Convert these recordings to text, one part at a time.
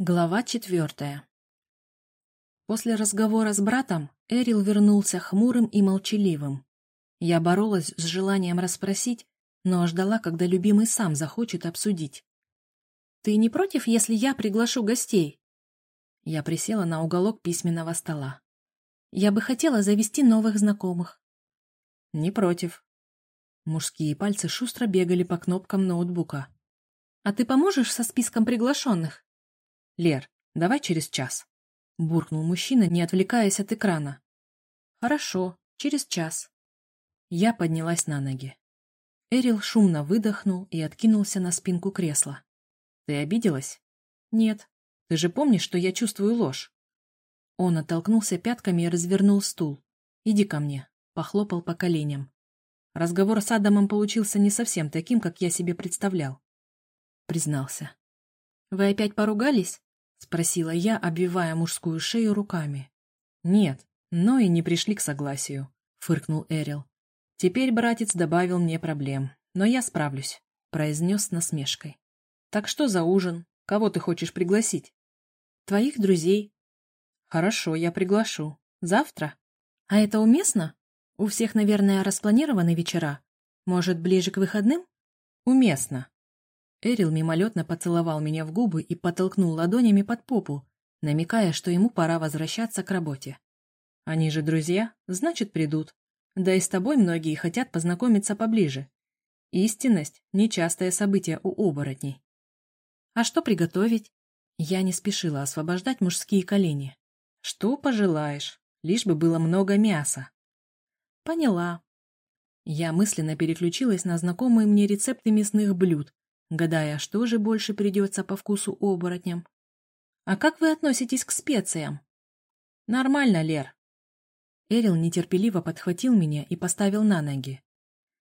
Глава четвертая После разговора с братом Эрил вернулся хмурым и молчаливым. Я боролась с желанием расспросить, но ждала, когда любимый сам захочет обсудить. «Ты не против, если я приглашу гостей?» Я присела на уголок письменного стола. «Я бы хотела завести новых знакомых». «Не против». Мужские пальцы шустро бегали по кнопкам ноутбука. «А ты поможешь со списком приглашенных?» «Лер, давай через час», — буркнул мужчина, не отвлекаясь от экрана. «Хорошо, через час». Я поднялась на ноги. Эрил шумно выдохнул и откинулся на спинку кресла. «Ты обиделась?» «Нет. Ты же помнишь, что я чувствую ложь?» Он оттолкнулся пятками и развернул стул. «Иди ко мне», — похлопал по коленям. Разговор с Адамом получился не совсем таким, как я себе представлял. Признался. «Вы опять поругались?» — спросила я, обвивая мужскую шею руками. «Нет, но и не пришли к согласию», — фыркнул Эрил. «Теперь братец добавил мне проблем, но я справлюсь», — произнес с насмешкой. «Так что за ужин? Кого ты хочешь пригласить?» «Твоих друзей». «Хорошо, я приглашу. Завтра?» «А это уместно? У всех, наверное, распланированы вечера. Может, ближе к выходным?» «Уместно», Эрил мимолетно поцеловал меня в губы и подтолкнул ладонями под попу, намекая, что ему пора возвращаться к работе. Они же друзья, значит, придут. Да и с тобой многие хотят познакомиться поближе. Истинность — нечастое событие у оборотней. А что приготовить? Я не спешила освобождать мужские колени. Что пожелаешь, лишь бы было много мяса. Поняла. Я мысленно переключилась на знакомые мне рецепты мясных блюд, гадая, что же больше придется по вкусу оборотням. «А как вы относитесь к специям?» «Нормально, Лер». Эрил нетерпеливо подхватил меня и поставил на ноги.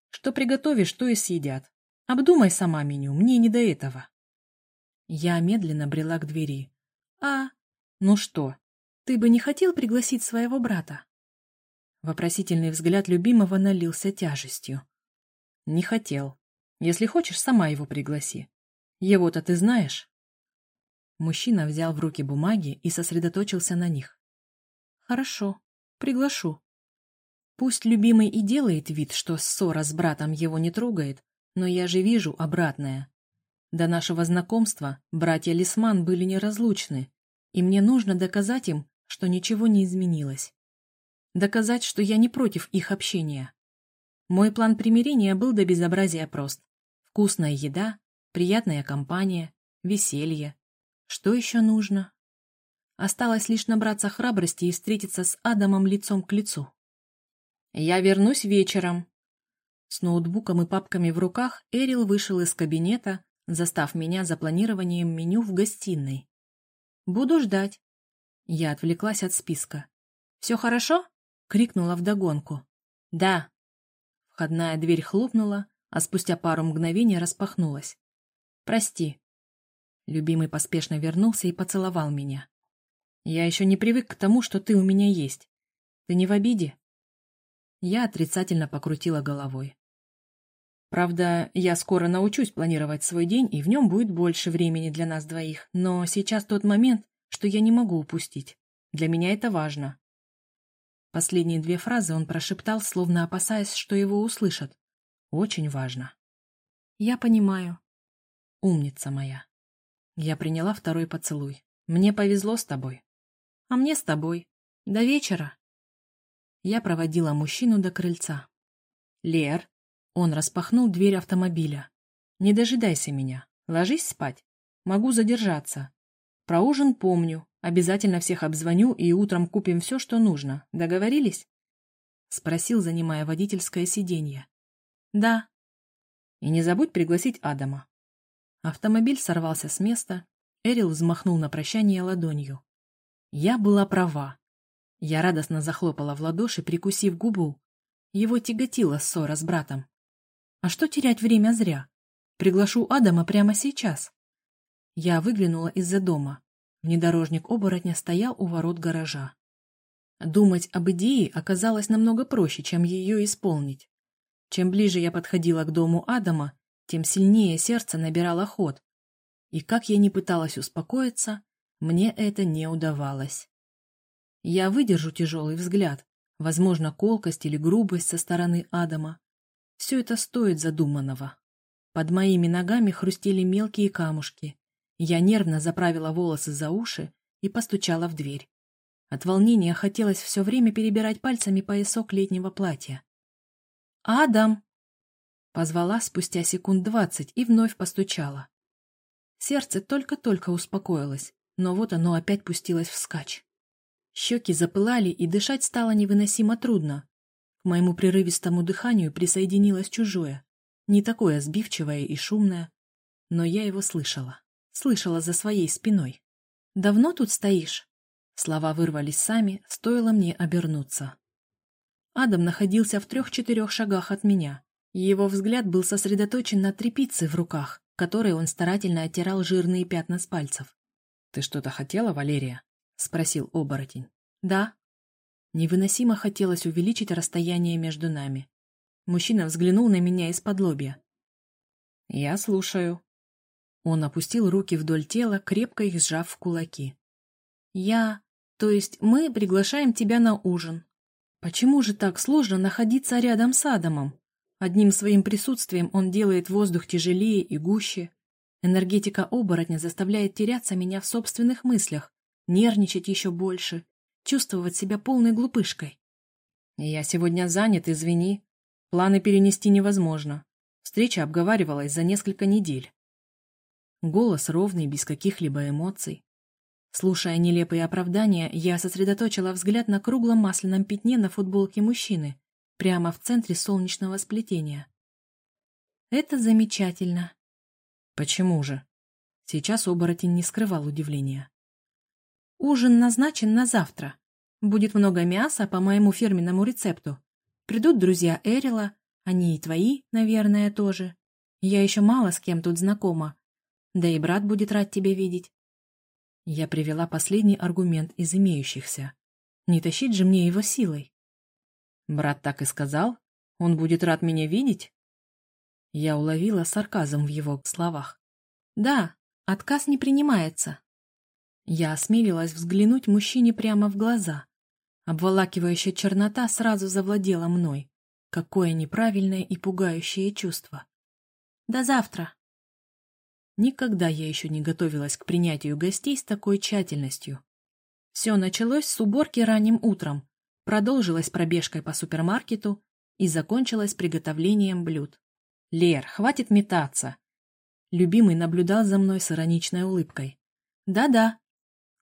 «Что приготовишь, то и съедят. Обдумай сама меню, мне не до этого». Я медленно брела к двери. «А, ну что, ты бы не хотел пригласить своего брата?» Вопросительный взгляд любимого налился тяжестью. «Не хотел. Если хочешь, сама его пригласи. Его-то ты знаешь?» Мужчина взял в руки бумаги и сосредоточился на них. «Хорошо, приглашу. Пусть любимый и делает вид, что ссора с братом его не трогает, но я же вижу обратное. До нашего знакомства братья Лисман были неразлучны, и мне нужно доказать им, что ничего не изменилось. Доказать, что я не против их общения. Мой план примирения был до безобразия прост. Вкусная еда, приятная компания, веселье. Что еще нужно? Осталось лишь набраться храбрости и встретиться с Адамом лицом к лицу. «Я вернусь вечером». С ноутбуком и папками в руках Эрил вышел из кабинета, застав меня за планированием меню в гостиной. «Буду ждать». Я отвлеклась от списка. «Все хорошо?» — крикнула вдогонку. «Да». Входная дверь хлопнула, а спустя пару мгновений распахнулась. «Прости». Любимый поспешно вернулся и поцеловал меня. «Я еще не привык к тому, что ты у меня есть. Ты не в обиде?» Я отрицательно покрутила головой. Правда, я скоро научусь планировать свой день, и в нем будет больше времени для нас двоих, но сейчас тот момент, что я не могу упустить. Для меня это важно. Последние две фразы он прошептал, словно опасаясь, что его услышат. Очень важно. Я понимаю. Умница моя. Я приняла второй поцелуй. Мне повезло с тобой. А мне с тобой. До вечера. Я проводила мужчину до крыльца. Лер. Он распахнул дверь автомобиля. Не дожидайся меня. Ложись спать. Могу задержаться. Про ужин помню. Обязательно всех обзвоню и утром купим все, что нужно. Договорились? Спросил, занимая водительское сиденье. «Да». «И не забудь пригласить Адама». Автомобиль сорвался с места. Эрил взмахнул на прощание ладонью. Я была права. Я радостно захлопала в ладоши, прикусив губу. Его тяготила ссора с братом. А что терять время зря? Приглашу Адама прямо сейчас. Я выглянула из-за дома. Внедорожник оборотня стоял у ворот гаража. Думать об идее оказалось намного проще, чем ее исполнить. Чем ближе я подходила к дому Адама, тем сильнее сердце набирало ход. И как я не пыталась успокоиться, Мне это не удавалось. Я выдержу тяжелый взгляд, возможно, колкость или грубость со стороны Адама. Все это стоит задуманного. Под моими ногами хрустели мелкие камушки. Я нервно заправила волосы за уши и постучала в дверь. От волнения хотелось все время перебирать пальцами поясок летнего платья. «Адам!» Позвала спустя секунд двадцать и вновь постучала. Сердце только-только успокоилось, но вот оно опять пустилось вскачь. Щеки запылали, и дышать стало невыносимо трудно. К моему прерывистому дыханию присоединилось чужое, не такое сбивчивое и шумное, но я его слышала, слышала за своей спиной. «Давно тут стоишь?» Слова вырвались сами, стоило мне обернуться. Адам находился в трех-четырех шагах от меня. Его взгляд был сосредоточен на трепице в руках, которой он старательно оттирал жирные пятна с пальцев. «Ты что-то хотела, Валерия?» — спросил оборотень. «Да». Невыносимо хотелось увеличить расстояние между нами. Мужчина взглянул на меня из-под лобья. «Я слушаю». Он опустил руки вдоль тела, крепко их сжав в кулаки. «Я... То есть мы приглашаем тебя на ужин. Почему же так сложно находиться рядом с Адамом? Одним своим присутствием он делает воздух тяжелее и гуще. Энергетика оборотня заставляет теряться меня в собственных мыслях, нервничать еще больше, чувствовать себя полной глупышкой. «Я сегодня занят, извини. Планы перенести невозможно. Встреча обговаривалась за несколько недель». Голос ровный, без каких-либо эмоций. Слушая нелепые оправдания, я сосредоточила взгляд на круглом масляном пятне на футболке мужчины, прямо в центре солнечного сплетения. «Это замечательно». «Почему же?» Сейчас оборотень не скрывал удивления. «Ужин назначен на завтра. Будет много мяса по моему фирменному рецепту. Придут друзья Эрила, они и твои, наверное, тоже. Я еще мало с кем тут знакома. Да и брат будет рад тебя видеть. Я привела последний аргумент из имеющихся. Не тащить же мне его силой. Брат так и сказал? Он будет рад меня видеть? Я уловила сарказм в его словах. Да, отказ не принимается. Я осмелилась взглянуть мужчине прямо в глаза. Обволакивающая чернота сразу завладела мной. Какое неправильное и пугающее чувство. До завтра. Никогда я еще не готовилась к принятию гостей с такой тщательностью. Все началось с уборки ранним утром, продолжилось пробежкой по супермаркету и закончилось приготовлением блюд. «Лер, хватит метаться!» Любимый наблюдал за мной с ироничной улыбкой. «Да-да».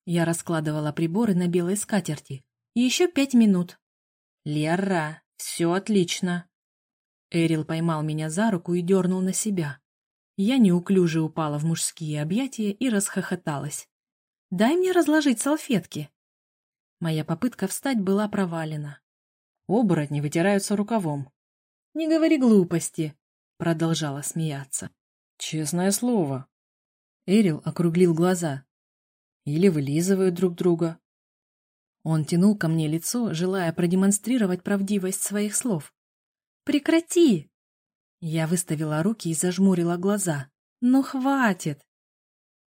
Я раскладывала приборы на белой скатерти. «Еще пять минут». «Лера, все отлично!» Эрил поймал меня за руку и дернул на себя. Я неуклюже упала в мужские объятия и расхохоталась. «Дай мне разложить салфетки!» Моя попытка встать была провалена. Оборотни вытираются рукавом. «Не говори глупости!» — продолжала смеяться. «Честное слово!» Эрил округлил глаза. «Или вылизывают друг друга». Он тянул ко мне лицо, желая продемонстрировать правдивость своих слов. «Прекрати!» Я выставила руки и зажмурила глаза. «Ну, хватит!»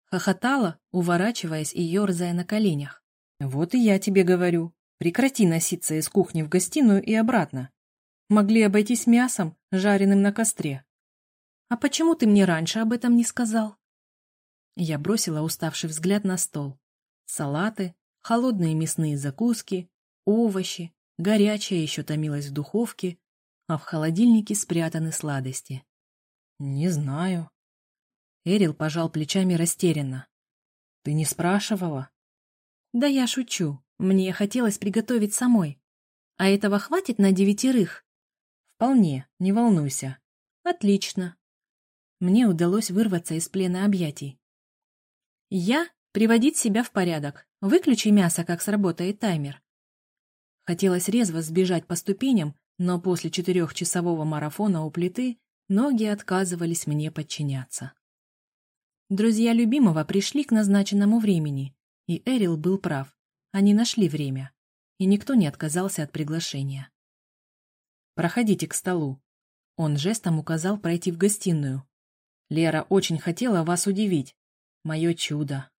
Хохотала, уворачиваясь и ерзая на коленях. «Вот и я тебе говорю. Прекрати носиться из кухни в гостиную и обратно. Могли обойтись мясом, жареным на костре». «А почему ты мне раньше об этом не сказал?» Я бросила уставший взгляд на стол. Салаты, холодные мясные закуски, овощи, горячее еще томилось в духовке, а в холодильнике спрятаны сладости. «Не знаю». Эрил пожал плечами растерянно. «Ты не спрашивала?» «Да я шучу. Мне хотелось приготовить самой. А этого хватит на девятерых?» «Вполне, не волнуйся». «Отлично». Мне удалось вырваться из плена объятий. «Я приводить себя в порядок. Выключи мясо, как сработает таймер». Хотелось резво сбежать по ступеням, но после четырехчасового марафона у плиты ноги отказывались мне подчиняться. Друзья любимого пришли к назначенному времени, и Эрил был прав. Они нашли время, и никто не отказался от приглашения. «Проходите к столу». Он жестом указал пройти в гостиную. «Лера очень хотела вас удивить. Мое чудо».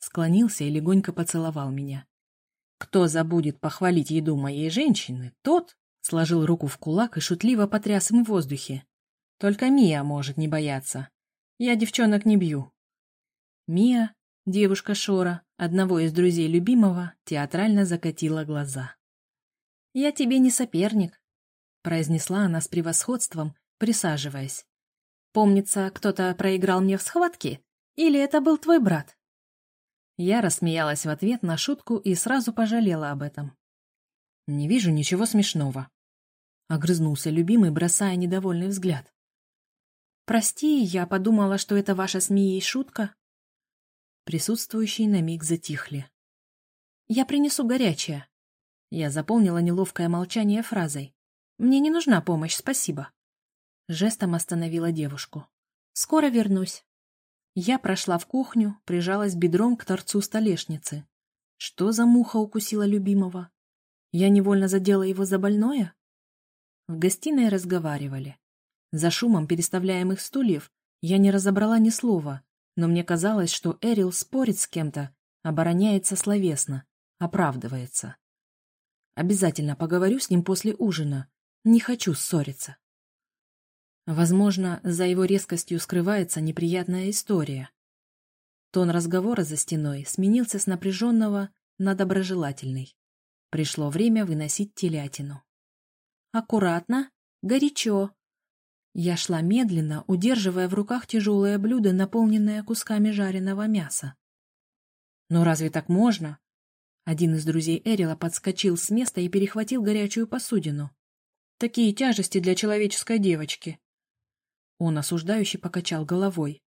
склонился и легонько поцеловал меня. Кто забудет похвалить еду моей женщины, тот сложил руку в кулак и шутливо потряс им в воздухе. Только Мия может не бояться. Я девчонок не бью. Мия, девушка Шора, одного из друзей любимого, театрально закатила глаза. «Я тебе не соперник», — произнесла она с превосходством, присаживаясь. «Помнится, кто-то проиграл мне в схватке? Или это был твой брат?» Я рассмеялась в ответ на шутку и сразу пожалела об этом. «Не вижу ничего смешного», — огрызнулся любимый, бросая недовольный взгляд. «Прости, я подумала, что это ваша с Мией шутка». Присутствующие на миг затихли. «Я принесу горячее». Я заполнила неловкое молчание фразой. «Мне не нужна помощь, спасибо». Жестом остановила девушку. «Скоро вернусь». Я прошла в кухню, прижалась бедром к торцу столешницы. Что за муха укусила любимого? Я невольно задела его за больное? В гостиной разговаривали. За шумом переставляемых стульев я не разобрала ни слова, но мне казалось, что Эрил спорит с кем-то, обороняется словесно, оправдывается. Обязательно поговорю с ним после ужина. Не хочу ссориться. Возможно, за его резкостью скрывается неприятная история. Тон разговора за стеной сменился с напряженного на доброжелательный. Пришло время выносить телятину. «Аккуратно, горячо!» Я шла медленно, удерживая в руках тяжелое блюдо, наполненное кусками жареного мяса. «Но разве так можно?» Один из друзей Эрила подскочил с места и перехватил горячую посудину. «Такие тяжести для человеческой девочки!» Он осуждающе покачал головой.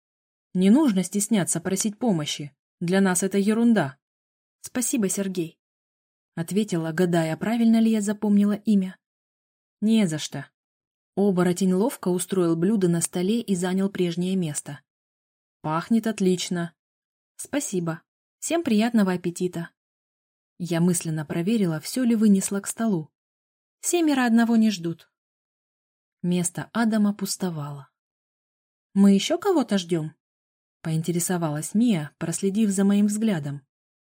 «Не нужно стесняться просить помощи. Для нас это ерунда». «Спасибо, Сергей», — ответила, гадая, правильно ли я запомнила имя. «Не за что». Оборотень ловко устроил блюдо на столе и занял прежнее место. «Пахнет отлично». «Спасибо. Всем приятного аппетита». Я мысленно проверила, все ли вынесла к столу. Семеро одного не ждут. Место Адама пустовало. «Мы еще кого-то ждем?» — поинтересовалась Мия, проследив за моим взглядом.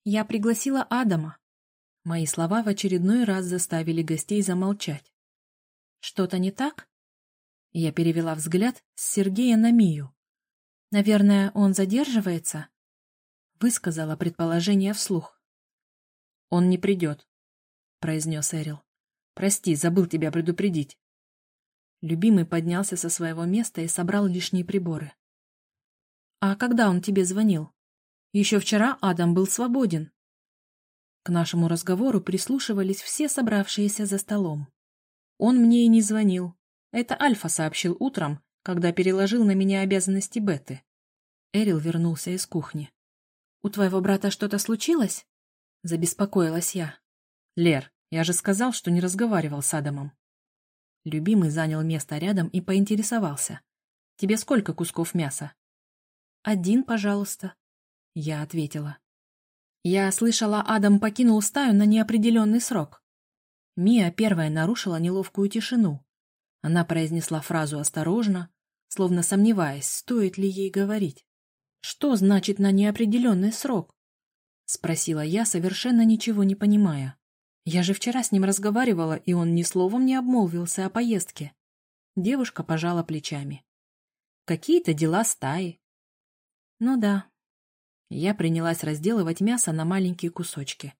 «Я пригласила Адама». Мои слова в очередной раз заставили гостей замолчать. «Что-то не так?» Я перевела взгляд с Сергея на Мию. «Наверное, он задерживается?» Высказала предположение вслух. «Он не придет», — произнес Эрил. «Прости, забыл тебя предупредить. Любимый поднялся со своего места и собрал лишние приборы. «А когда он тебе звонил? Еще вчера Адам был свободен». К нашему разговору прислушивались все собравшиеся за столом. Он мне и не звонил. Это Альфа сообщил утром, когда переложил на меня обязанности Беты. Эрил вернулся из кухни. «У твоего брата что-то случилось?» Забеспокоилась я. «Лер, я же сказал, что не разговаривал с Адамом. Любимый занял место рядом и поинтересовался. «Тебе сколько кусков мяса?» «Один, пожалуйста», — я ответила. Я слышала, Адам покинул стаю на неопределенный срок. Мия первая нарушила неловкую тишину. Она произнесла фразу осторожно, словно сомневаясь, стоит ли ей говорить. «Что значит на неопределенный срок?» — спросила я, совершенно ничего не понимая. Я же вчера с ним разговаривала, и он ни словом не обмолвился о поездке. Девушка пожала плечами. Какие-то дела стаи. Ну да. Я принялась разделывать мясо на маленькие кусочки.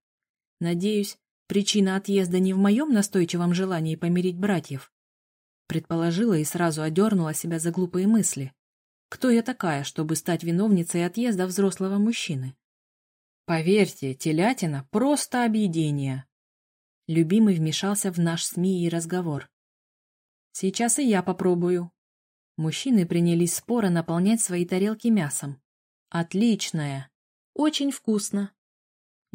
Надеюсь, причина отъезда не в моем настойчивом желании помирить братьев. Предположила и сразу одернула себя за глупые мысли. Кто я такая, чтобы стать виновницей отъезда взрослого мужчины? Поверьте, телятина — просто объедение. Любимый вмешался в наш СМИ и разговор. «Сейчас и я попробую». Мужчины принялись споро наполнять свои тарелки мясом. «Отличное! Очень вкусно!»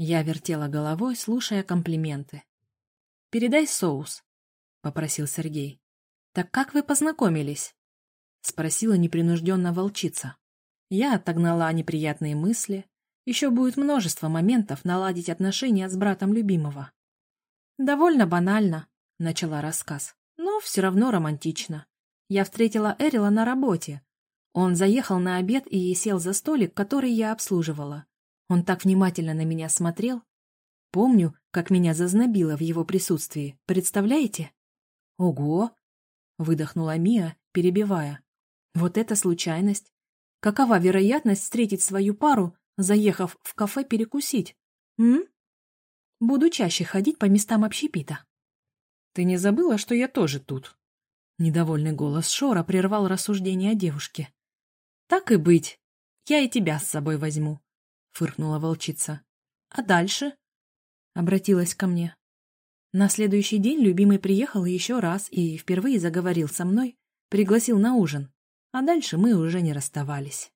Я вертела головой, слушая комплименты. «Передай соус», — попросил Сергей. «Так как вы познакомились?» — спросила непринужденно волчица. Я отогнала неприятные мысли. Еще будет множество моментов наладить отношения с братом любимого. «Довольно банально», — начала рассказ, — «но все равно романтично. Я встретила Эрила на работе. Он заехал на обед и сел за столик, который я обслуживала. Он так внимательно на меня смотрел. Помню, как меня зазнобило в его присутствии. Представляете? Ого! Выдохнула Мия, перебивая. Вот это случайность. Какова вероятность встретить свою пару, заехав в кафе перекусить? М? Буду чаще ходить по местам общепита. Ты не забыла, что я тоже тут? Недовольный голос Шора прервал рассуждение о девушке. Так и быть. Я и тебя с собой возьму, фыркнула волчица. А дальше? Обратилась ко мне. На следующий день любимый приехал еще раз и впервые заговорил со мной, пригласил на ужин, а дальше мы уже не расставались.